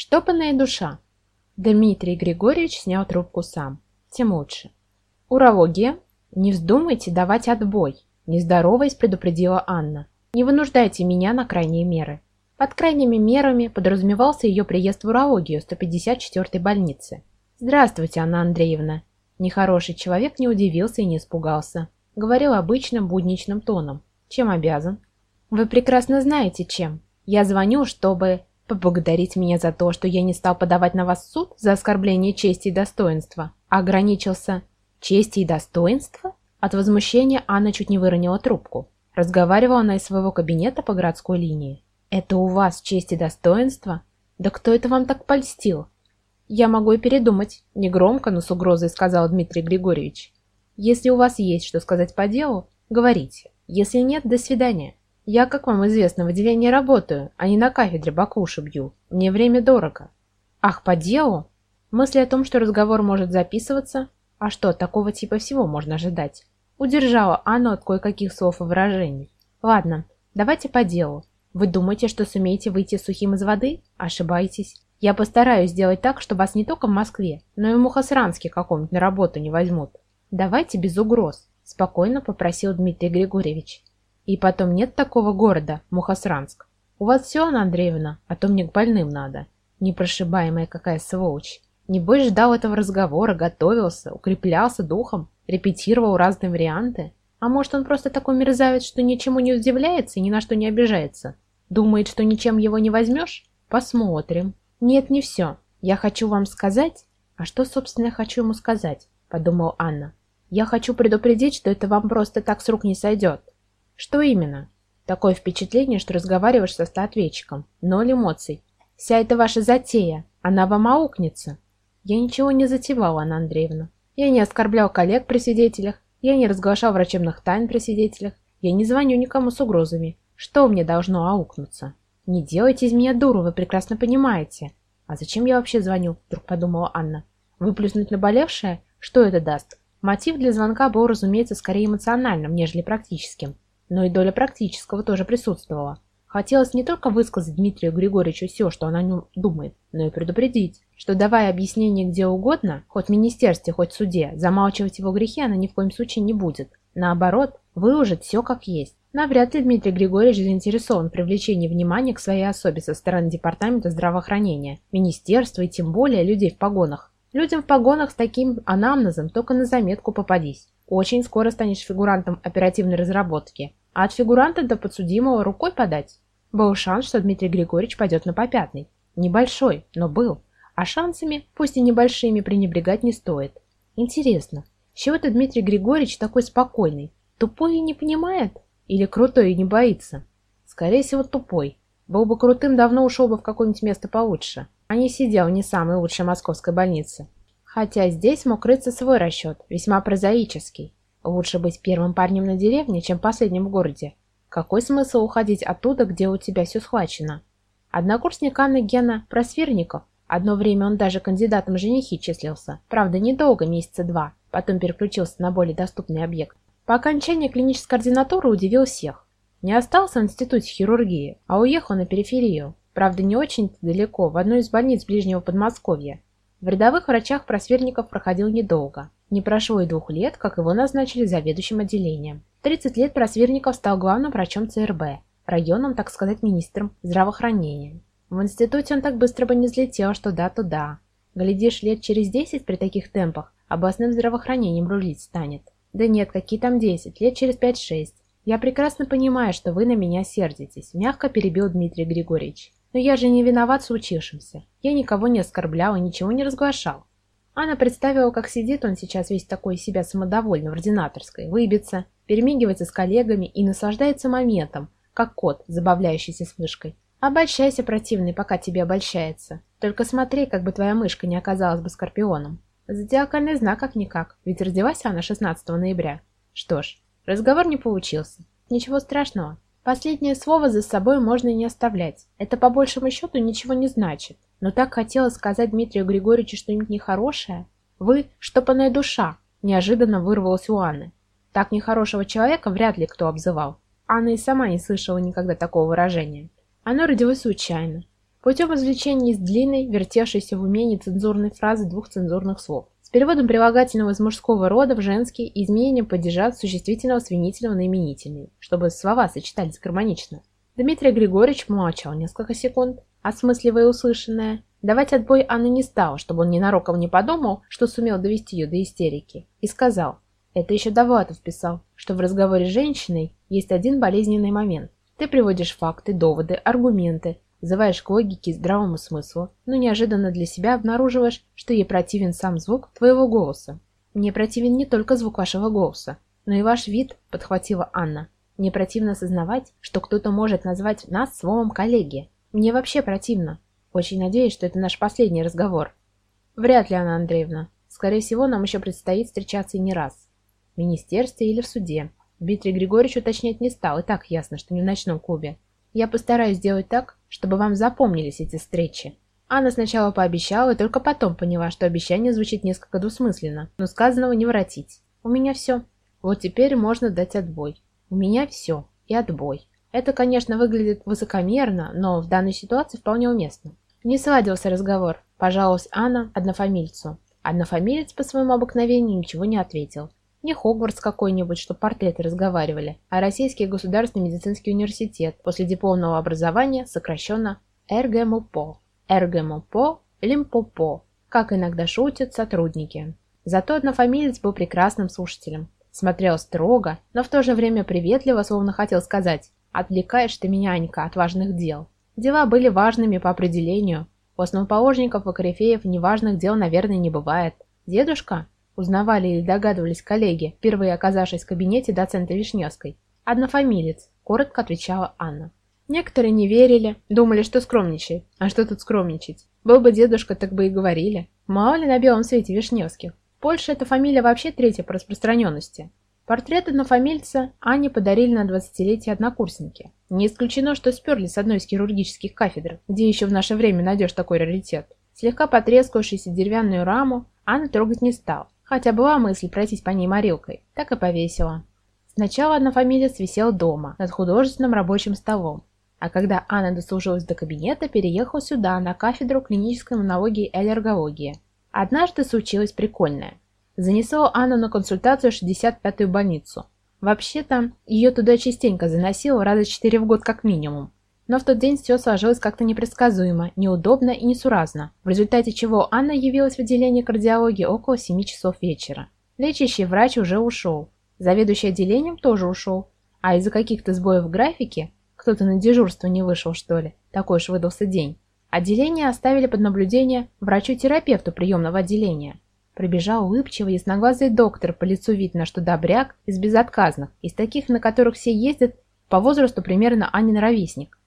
Штопанная душа. Дмитрий Григорьевич снял трубку сам. Тем лучше. Урология. Не вздумайте давать отбой. Нездороваясь, предупредила Анна. Не вынуждайте меня на крайние меры. Под крайними мерами подразумевался ее приезд в урологию 154-й больницы. «Здравствуйте, Анна Андреевна». Нехороший человек не удивился и не испугался. Говорил обычным будничным тоном. «Чем обязан?» «Вы прекрасно знаете, чем. Я звоню, чтобы поблагодарить меня за то, что я не стал подавать на вас суд за оскорбление чести и достоинства, ограничился чести и достоинства? От возмущения Анна чуть не выронила трубку. Разговаривала она из своего кабинета по городской линии. «Это у вас честь и достоинство? Да кто это вам так польстил?» «Я могу и передумать», — негромко, но с угрозой сказал Дмитрий Григорьевич. «Если у вас есть что сказать по делу, говорите. Если нет, до свидания». Я, как вам известно, в отделении работаю, а не на кафедре баклуши бью. Мне время дорого. Ах, по делу? Мысли о том, что разговор может записываться? А что, такого типа всего можно ожидать? Удержала Анну от кое-каких слов и выражений. Ладно, давайте по делу. Вы думаете, что сумеете выйти сухим из воды? Ошибаетесь. Я постараюсь сделать так, что вас не только в Москве, но и в Мухосранске каком-нибудь на работу не возьмут. Давайте без угроз, спокойно попросил Дмитрий Григорьевич. И потом нет такого города, Мухосранск. У вас все, Анна Андреевна, а то мне к больным надо. Непрошибаемая какая сволочь. Небось ждал этого разговора, готовился, укреплялся духом, репетировал разные варианты. А может он просто такой мерзавец, что ничему не удивляется и ни на что не обижается? Думает, что ничем его не возьмешь? Посмотрим. Нет, не все. Я хочу вам сказать... А что, собственно, я хочу ему сказать? Подумал Анна. Я хочу предупредить, что это вам просто так с рук не сойдет. Что именно? Такое впечатление, что разговариваешь со ответчиком. Ноль эмоций. Вся эта ваша затея, она вам аукнется. Я ничего не затевала, Анна Андреевна. Я не оскорблял коллег при свидетелях, я не разглашал врачебных тайн при свидетелях, я не звоню никому с угрозами. Что мне должно аукнуться? Не делайте из меня дуру, вы прекрасно понимаете. А зачем я вообще звоню? Вдруг подумала Анна. Выплюснуть наболевшее? Что это даст? Мотив для звонка был, разумеется, скорее эмоциональным, нежели практическим. Но и доля практического тоже присутствовала. Хотелось не только высказать Дмитрию Григорьевичу все, что она о нем думает, но и предупредить, что давая объяснение где угодно, хоть в министерстве, хоть в суде, замалчивать его грехи она ни в коем случае не будет. Наоборот, выложит все как есть. Навряд ли Дмитрий Григорьевич заинтересован в привлечении внимания к своей особе со стороны Департамента здравоохранения, министерства и тем более людей в погонах. Людям в погонах с таким анамнезом только на заметку попадись. Очень скоро станешь фигурантом оперативной разработки, а от фигуранта до подсудимого рукой подать. Был шанс, что Дмитрий Григорьевич пойдет на попятный. Небольшой, но был. А шансами, пусть и небольшими, пренебрегать не стоит. Интересно, чего это Дмитрий Григорьевич такой спокойный? Тупой и не понимает? Или крутой и не боится? Скорее всего, тупой. Был бы крутым, давно ушел бы в какое-нибудь место получше, а не сидел в не самой лучшей московской больнице. Хотя здесь мог крыться свой расчет, весьма прозаический. Лучше быть первым парнем на деревне, чем последним в городе. Какой смысл уходить оттуда, где у тебя все схвачено? Однокурсник Анны Гена Просверников. Одно время он даже кандидатом женихи числился. Правда, недолго, месяца два. Потом переключился на более доступный объект. По окончании клинической ординатуры удивил всех. Не остался в институте хирургии, а уехал на периферию. Правда, не очень далеко, в одну из больниц ближнего Подмосковья. В рядовых врачах Просверников проходил недолго. Не прошло и двух лет, как его назначили заведующим отделением. В 30 лет Просверников стал главным врачом ЦРБ, районным, так сказать, министром здравоохранения. В институте он так быстро бы не взлетел, что да, то да. Глядишь, лет через 10 при таких темпах областным здравоохранением рулить станет. Да нет, какие там 10, лет через 5-6. Я прекрасно понимаю, что вы на меня сердитесь, мягко перебил Дмитрий Григорьевич. Но я же не виноват случившимся. Я никого не оскорблял и ничего не разглашал. Она представила, как сидит он сейчас весь такой себя самодовольный в ординаторской, выбится, перемигивается с коллегами и наслаждается моментом, как кот, забавляющийся с мышкой. Обольщайся, противный, пока тебе обольщается. Только смотри, как бы твоя мышка не оказалась бы скорпионом. Зодиакальный знак как-никак, ведь родилась она 16 ноября. Что ж, разговор не получился. Ничего страшного, Последнее слово за собой можно не оставлять. Это по большему счету ничего не значит. Но так хотелось сказать Дмитрию Григорьевичу что-нибудь нехорошее. Вы – штопанная душа, неожиданно вырвалась у Анны. Так нехорошего человека вряд ли кто обзывал. Анна и сама не слышала никогда такого выражения. Оно родилось случайно. путем извлечения из длинной, вертевшейся в уме нецензурной фразы двух цензурных слов. С переводом прилагательного из мужского рода в женский и изменением падежа существительного сменительного на именительный, чтобы слова сочетались гармонично. Дмитрий Григорьевич молчал несколько секунд, осмысливая услышанное. Давать отбой Анна не стала, чтобы он ненароком не подумал, что сумел довести ее до истерики, и сказал, это еще Довлатов писал, что в разговоре с женщиной есть один болезненный момент. Ты приводишь факты, доводы, аргументы, взываешь к логике и здравому смыслу, но неожиданно для себя обнаруживаешь, что ей противен сам звук твоего голоса. Мне противен не только звук вашего голоса, но и ваш вид, подхватила Анна. Мне противно осознавать, что кто-то может назвать нас словом коллеги. Мне вообще противно. Очень надеюсь, что это наш последний разговор. Вряд ли, Анна Андреевна. Скорее всего, нам еще предстоит встречаться и не раз. В министерстве или в суде. Дмитрий Григорьевич уточнять не стал, и так ясно, что не в ночном клубе. Я постараюсь сделать так, чтобы вам запомнились эти встречи. Анна сначала пообещала, и только потом поняла, что обещание звучит несколько двусмысленно, но сказанного не воротить. У меня все. Вот теперь можно дать отбой. У меня все. И отбой. Это, конечно, выглядит высокомерно, но в данной ситуации вполне уместно. Не сладился разговор. Пожаловалась Анна однофамильцу. Однофамилец по своему обыкновению ничего не ответил. Не Хогвартс какой-нибудь, что портреты разговаривали, а Российский государственный медицинский университет после дипломного образования сокращенно РГМУПО. РГМУПО Лимпопо, как иногда шутят сотрудники. Зато однофамилец был прекрасным слушателем. Смотрел строго, но в то же время приветливо, словно хотел сказать «Отвлекаешь ты меня, Анька, от важных дел». Дела были важными по определению. У основоположников и корифеев неважных дел, наверное, не бывает. Дедушка Узнавали или догадывались коллеги, впервые оказавшись в кабинете доцента Вишневской. «Однофамилец», – коротко отвечала Анна. Некоторые не верили, думали, что скромничает. А что тут скромничать? Был бы дедушка, так бы и говорили. Мало ли на белом свете Вишневских. В Польше эта фамилия вообще третья по распространенности. Портрет однофамильца Анне подарили на 20-летие однокурсники. Не исключено, что сперли с одной из хирургических кафедр, где еще в наше время найдешь такой раритет. Слегка потрескавшуюся деревянную раму Анна трогать не стал, Хотя была мысль пройтись по ней морилкой, так и повесила. Сначала однофамилец висел дома, над художественным рабочим столом, а когда Анна дослужилась до кабинета, переехал сюда, на кафедру клинической иммунологии и аллергологии. Однажды случилось прикольное. Занесло Анну на консультацию в 65-ю больницу. Вообще-то, ее туда частенько заносило раза четыре в год как минимум. Но в тот день все сложилось как-то непредсказуемо, неудобно и несуразно, в результате чего Анна явилась в отделение кардиологии около 7 часов вечера. Лечащий врач уже ушел, заведующий отделением тоже ушел, а из-за каких-то сбоев в графике, кто-то на дежурство не вышел что ли, такой уж выдался день, отделение оставили под наблюдение врачу-терапевту приемного отделения. Прибежал улыбчивый ясноглазый доктор, по лицу видно, что добряк из безотказных, из таких, на которых все ездят, по возрасту примерно Анин ровесник.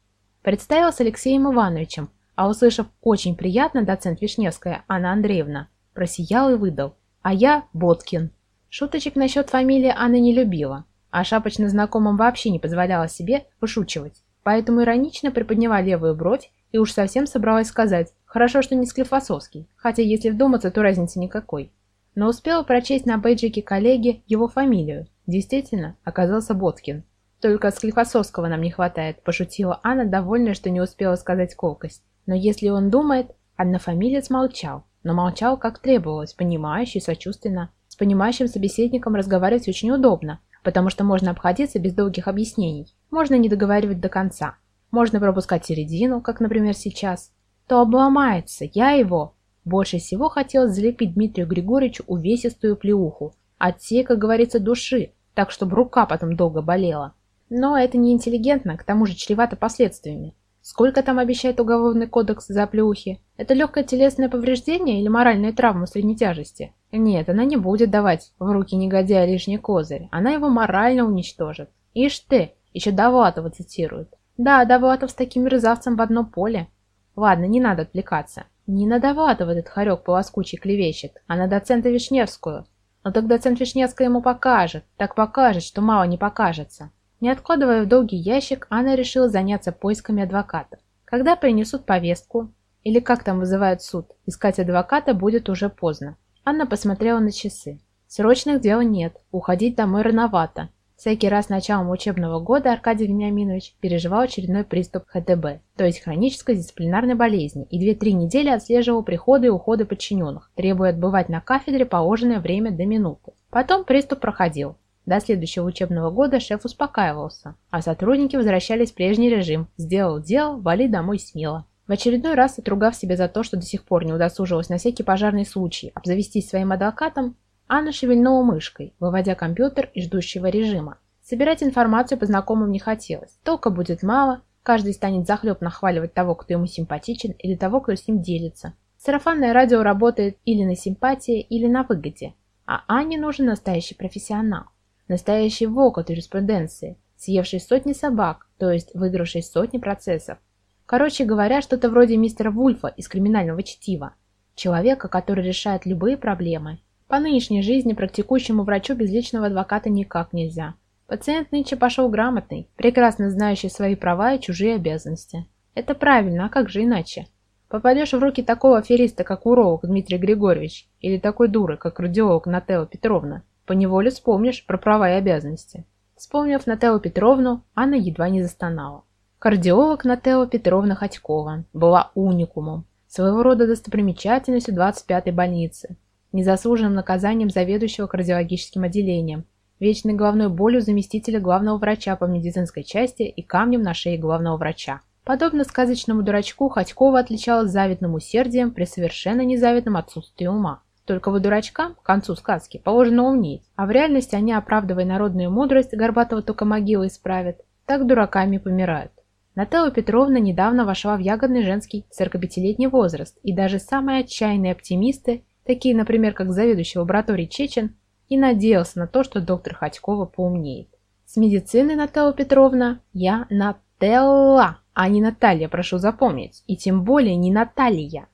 Представился Алексеем Ивановичем, а услышав «очень приятно, доцент Вишневская Анна Андреевна», просиял и выдал «А я Боткин». Шуточек насчет фамилии Анна не любила, а шапочно знакомым вообще не позволяла себе вышучивать, поэтому иронично приподняла левую бровь и уж совсем собралась сказать «хорошо, что не Склифосовский», хотя если вдуматься, то разницы никакой. Но успела прочесть на бейджике коллеги его фамилию. Действительно, оказался Боткин. Только Склифосовского нам не хватает, пошутила Анна, довольная, что не успела сказать колкость. Но если он думает, однофамилец молчал, но молчал как требовалось, понимающе сочувственно. С понимающим собеседником разговаривать очень удобно, потому что можно обходиться без долгих объяснений. Можно не договаривать до конца. Можно пропускать середину, как, например, сейчас. То обломается, я его. Больше всего хотелось залепить Дмитрию Григорьевичу увесистую плеуху. От всей, как говорится, души, так, чтобы рука потом долго болела. Но это не интеллигентно, к тому же чревато последствиями. Сколько там обещает уголовный кодекс за плюхи? Это легкое телесное повреждение или моральная травма средней тяжести? Нет, она не будет давать в руки негодяя лишний козырь. Она его морально уничтожит. Ишь ты, еще Давлатова цитирует. Да, Давлатов с таким мерзавцем в одно поле. Ладно, не надо отвлекаться. Не на Давлатова этот хорек полоскучий клевещет, а на доцента Вишневскую. Но так доцент Вишневская ему покажет, так покажет, что мало не покажется. Не откладывая в долгий ящик, Анна решила заняться поисками адвоката. Когда принесут повестку, или как там вызывают суд, искать адвоката будет уже поздно. Анна посмотрела на часы. Срочных дел нет, уходить домой рановато. Всякий раз с началом учебного года Аркадий Вениаминович переживал очередной приступ ХТБ, то есть хронической дисциплинарной болезни, и 2-3 недели отслеживал приходы и уходы подчиненных, требуя отбывать на кафедре положенное время до минуты. Потом приступ проходил. До следующего учебного года шеф успокаивался, а сотрудники возвращались в прежний режим «сделал дело, вали домой смело». В очередной раз, отругав себя за то, что до сих пор не удосужилась на всякий пожарный случай обзавестись своим адвокатом, Анна шевельнула мышкой, выводя компьютер из ждущего режима. Собирать информацию по знакомым не хотелось. Толка будет мало, каждый станет захлеб нахваливать того, кто ему симпатичен, или того, кто с ним делится. Сарафанное радио работает или на симпатии, или на выгоде. А Анне нужен настоящий профессионал. Настоящий волк юриспруденции, съевший сотни собак, то есть выигравший сотни процессов. Короче говоря, что-то вроде мистера Вульфа из криминального чтива. Человека, который решает любые проблемы по нынешней жизни практикующему врачу без личного адвоката никак нельзя. Пациент нынче пошел грамотный, прекрасно знающий свои права и чужие обязанности. Это правильно, а как же иначе? Попадешь в руки такого афериста, как уролог Дмитрий Григорьевич, или такой дуры, как радиолог Нателла Петровна, поневоле вспомнишь про права и обязанности. Вспомнив Нателлу Петровну, Анна едва не застонала. Кардиолог Нателла Петровна Ходькова была уникумом, своего рода достопримечательностью 25-й больницы, незаслуженным наказанием заведующего кардиологическим отделением, вечной головной болью заместителя главного врача по медицинской части и камнем на шее главного врача. Подобно сказочному дурачку, Ходькова отличалась завидным усердием при совершенно незавидном отсутствии ума. Только вот дурачкам, к концу сказки, положено умнеть, а в реальности они, оправдывая народную мудрость, Горбатого только могилы исправят, так дураками помирают. Нателла Петровна недавно вошла в ягодный женский 45-летний возраст, и даже самые отчаянные оптимисты такие, например, как заведующий лабораторией Чечин, и надеялся на то, что доктор Ходькова поумнеет. С медициной, Наталья Петровна, я Нателла, а не Наталья, прошу запомнить, и тем более не Наталья.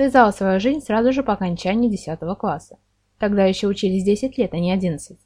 Связала свою жизнь сразу же по окончании 10 класса. Тогда еще учились 10 лет, а не 11.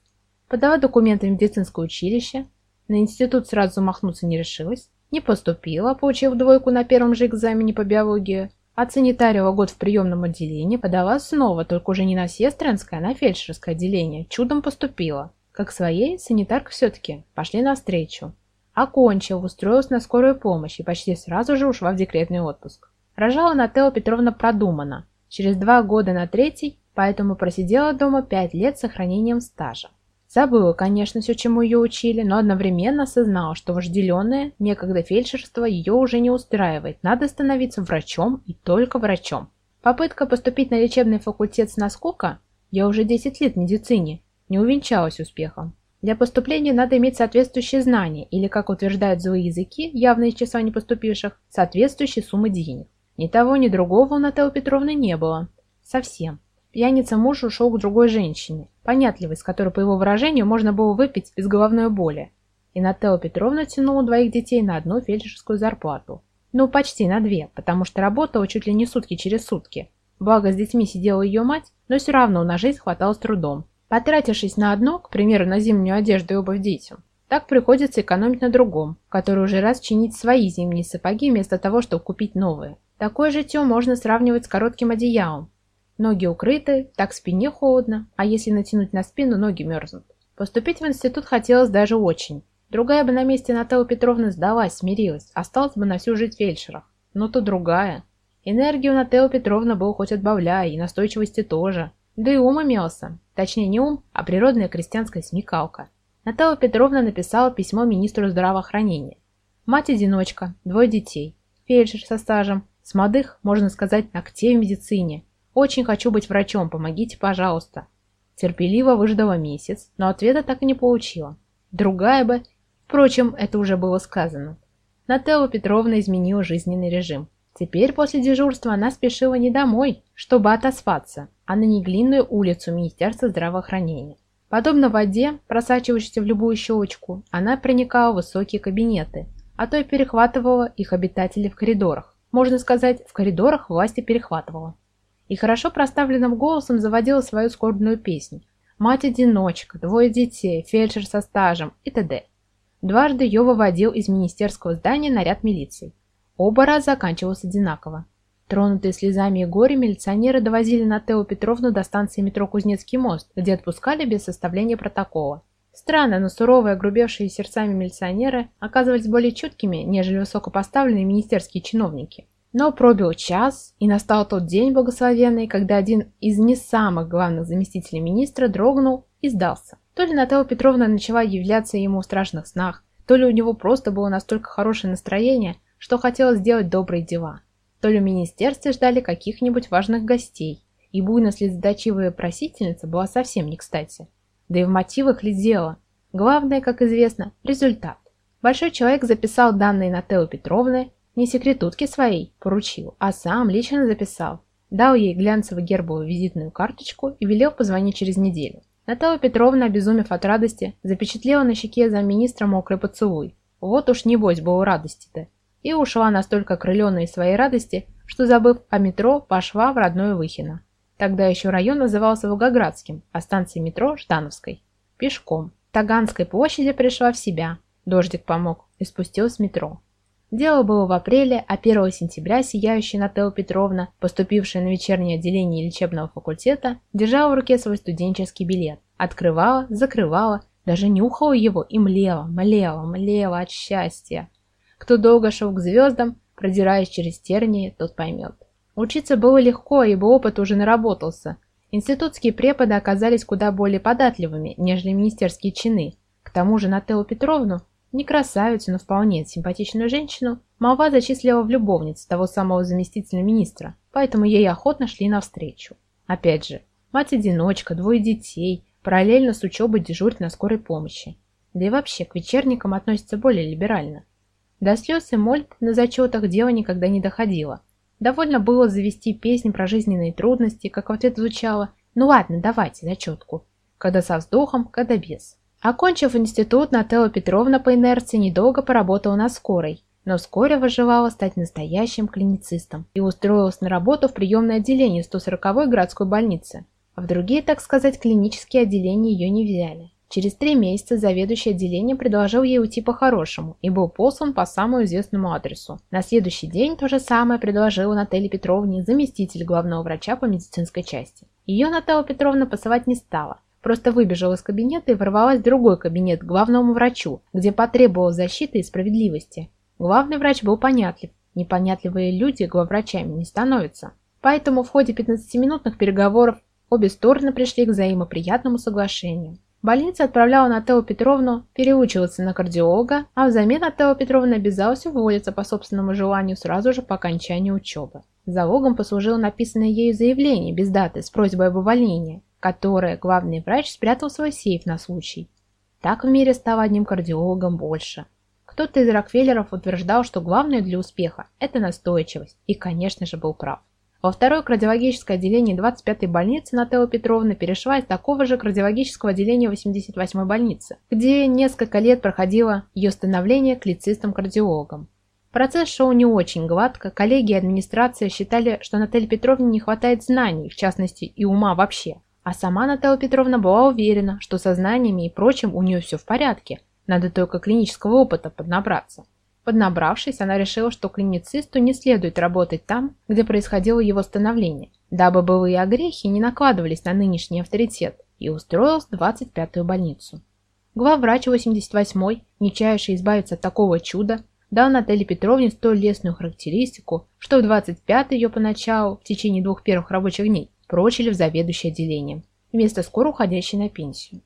Подала документы в медицинское училище, на институт сразу замахнуться не решилась, не поступила, получив двойку на первом же экзамене по биологии, Отсанитарила год в приемном отделении, подала снова, только уже не на сестринское, а на фельдшерское отделение. Чудом поступила. Как своей, санитарка все-таки. Пошли навстречу. Окончил, устроилась на скорую помощь и почти сразу же ушла в декретный отпуск. Рожала Нателла Петровна продуманно. Через два года на третий, поэтому просидела дома пять лет с сохранением стажа. Забыла, конечно, все, чему ее учили, но одновременно осознала, что вожделенное, некогда фельдшерство ее уже не устраивает, надо становиться врачом и только врачом. Попытка поступить на лечебный факультет с наскока, я уже 10 лет в медицине, не увенчалась успехом. Для поступления надо иметь соответствующие знания, или, как утверждают злые языки, явно из числа не поступивших, соответствующие суммы денег. Ни того, ни другого у Натальи Петровны не было. Совсем. Пьяница муж ушел к другой женщине, понятливой, с которой, по его выражению, можно было выпить без головной боли. И Нателла Петровна тянула двоих детей на одну фельдшерскую зарплату. Ну, почти на две, потому что работала чуть ли не сутки через сутки. Благо, с детьми сидела ее мать, но все равно на жизнь хватало с трудом. Потратившись на одно, к примеру, на зимнюю одежду и обувь детям, так приходится экономить на другом, который уже раз чинить свои зимние сапоги вместо того, чтобы купить новые. Такое житье можно сравнивать с коротким одеялом, Ноги укрыты, так спине холодно, а если натянуть на спину, ноги мерзнут. Поступить в институт хотелось даже очень. Другая бы на месте Натальи Петровны сдалась, смирилась, осталась бы на всю жизнь фельдшером. Но то другая. Энергию Наталья Петровна был хоть отбавляй, и настойчивости тоже. Да и ум имелся. Точнее, не ум, а природная крестьянская смекалка. Наталья Петровна написала письмо министру здравоохранения. Мать-одиночка, двое детей, фельдшер со стажем, с молодых, можно сказать, ногтей в медицине – очень хочу быть врачом, помогите, пожалуйста. Терпеливо выждала месяц, но ответа так и не получила. Другая бы... Впрочем, это уже было сказано. Нателла Петровна изменила жизненный режим. Теперь после дежурства она спешила не домой, чтобы отоспаться, а на Неглинную улицу Министерства здравоохранения. Подобно воде, просачивающейся в любую щелочку, она проникала в высокие кабинеты, а то и перехватывала их обитателей в коридорах. Можно сказать, в коридорах власти перехватывала и хорошо проставленным голосом заводила свою скорбную песню. Мать-одиночка, двое детей, фельдшер со стажем и т.д. Дважды ее выводил из министерского здания наряд милиции. Оба раза заканчивался одинаково. Тронутые слезами и горем, милиционеры довозили Нателлу Петровну до станции метро Кузнецкий мост, где отпускали без составления протокола. Странно, но суровые, огрубевшие сердцами милиционеры оказывались более чуткими, нежели высокопоставленные министерские чиновники. Но пробил час, и настал тот день благословенный, когда один из не самых главных заместителей министра дрогнул и сдался. То ли Наталья Петровна начала являться ему в страшных снах, то ли у него просто было настолько хорошее настроение, что хотелось сделать добрые дела, то ли в министерстве ждали каких-нибудь важных гостей, и буйно слезоточивая просительница была совсем не кстати. Да и в мотивах ли дело? Главное, как известно, результат. Большой человек записал данные Нателлы Петровны не секретутке своей поручил, а сам лично записал. Дал ей глянцевую гербовую визитную карточку и велел позвонить через неделю. Наталья Петровна, обезумев от радости, запечатлела на щеке замминистра мокрый поцелуй. Вот уж небось было радости-то. И ушла настолько окрыленной своей радости, что, забыв о метро, пошла в родное Выхино. Тогда еще район назывался Волгоградским, а станция метро – Ждановской. Пешком. Таганской площади пришла в себя. Дождик помог и спустилась в метро. Дело было в апреле, а 1 сентября сияющая Нателла Петровна, поступившая на вечернее отделение лечебного факультета, держала в руке свой студенческий билет. Открывала, закрывала, даже нюхала его и млела, млела, млела от счастья. Кто долго шел к звездам, продираясь через тернии, тот поймет. Учиться было легко, ибо опыт уже наработался. Институтские преподы оказались куда более податливыми, нежели министерские чины. К тому же Нателлу Петровну не красавицу, но вполне симпатичную женщину молва зачислила в любовниц того самого заместителя министра, поэтому ей охотно шли навстречу. Опять же, мать-одиночка, двое детей, параллельно с учебой дежурит на скорой помощи. Да и вообще к вечерникам относятся более либерально. До слез и мольб на зачетах дело никогда не доходило. Довольно было завести песнь про жизненные трудности, как в ответ звучало «Ну ладно, давайте зачетку», когда со вздохом, когда без. Окончив институт, Нателла Петровна по инерции недолго поработала на скорой, но вскоре выживала стать настоящим клиницистом и устроилась на работу в приемное отделение 140-й городской больницы. А в другие, так сказать, клинические отделения ее не взяли. Через три месяца заведующий отделением предложил ей уйти по-хорошему и был послан по самому известному адресу. На следующий день то же самое предложила Наталье Петровне заместитель главного врача по медицинской части. Ее Наталья Петровна посылать не стала, Просто выбежала из кабинета и ворвалась в другой кабинет к главному врачу, где потребовала защиты и справедливости. Главный врач был понятлив. Непонятливые люди главврачами не становятся. Поэтому в ходе 15-минутных переговоров обе стороны пришли к взаимоприятному соглашению. Больница отправляла Нателлу Петровну переучиваться на кардиолога, а взамен Нателла Петровна обязалась уволиться по собственному желанию сразу же по окончании учебы. Залогом послужило написанное ею заявление без даты с просьбой об увольнении которое главный врач спрятал в свой сейф на случай. Так в мире стало одним кардиологом больше. Кто-то из Рокфеллеров утверждал, что главное для успеха – это настойчивость, и, конечно же, был прав. Во второе кардиологическое отделение 25-й больницы Нателла Петровна перешла из такого же кардиологического отделения 88-й больницы, где несколько лет проходило ее становление клицистом-кардиологом. Процесс шел не очень гладко, коллеги и администрация считали, что Наталье Петровне не хватает знаний, в частности и ума вообще. А сама Наталья Петровна была уверена, что со знаниями и прочим у нее все в порядке, надо только клинического опыта поднабраться. Поднабравшись, она решила, что клиницисту не следует работать там, где происходило его становление, дабы былые огрехи не накладывались на нынешний авторитет, и устроилась в 25-ю больницу. Главврач 88-й, не чаявший избавиться от такого чуда, дал Наталье Петровне столь лестную характеристику, что в 25-й ее поначалу, в течение двух первых рабочих дней, прочили в заведующее отделением, вместо скоро уходящей на пенсию.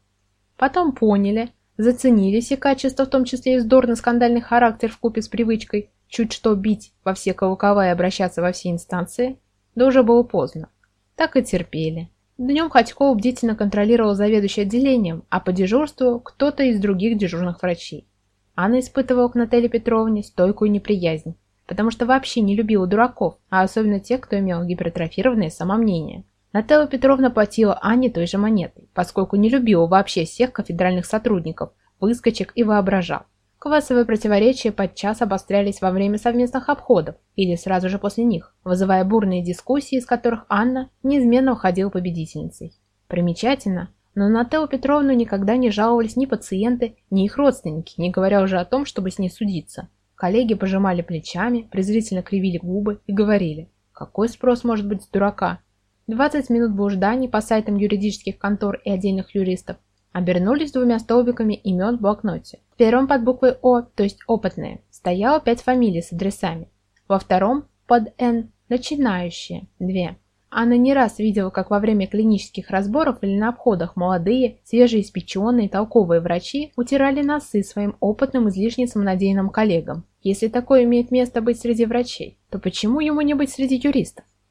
Потом поняли, заценили все качества, в том числе и вздорно-скандальный характер в купе с привычкой чуть что бить во все колокола и обращаться во все инстанции, да уже было поздно. Так и терпели. Днем Ходьков бдительно контролировал заведующий отделением, а по дежурству кто-то из других дежурных врачей. Анна испытывала к Наталье Петровне стойкую неприязнь, потому что вообще не любила дураков, а особенно тех, кто имел гипертрофированное самомнение. Наталья Петровна платила Анне той же монетой, поскольку не любила вообще всех кафедральных сотрудников, выскочек и воображал. Классовые противоречия подчас обострялись во время совместных обходов или сразу же после них, вызывая бурные дискуссии, из которых Анна неизменно уходила победительницей. Примечательно, но на Телу Петровну никогда не жаловались ни пациенты, ни их родственники, не говоря уже о том, чтобы с ней судиться. Коллеги пожимали плечами, презрительно кривили губы и говорили, какой спрос может быть с дурака? 20 минут блужданий по сайтам юридических контор и отдельных юристов, обернулись двумя столбиками имен в блокноте. В первом под буквой О, то есть опытные, стояло пять фамилий с адресами. Во втором под Н начинающие, две. Анна не раз видела, как во время клинических разборов или на обходах молодые, свежеиспеченные, толковые врачи утирали носы своим опытным излишне самонадеянным коллегам. Если такое имеет место быть среди врачей, то почему ему не быть среди юристов?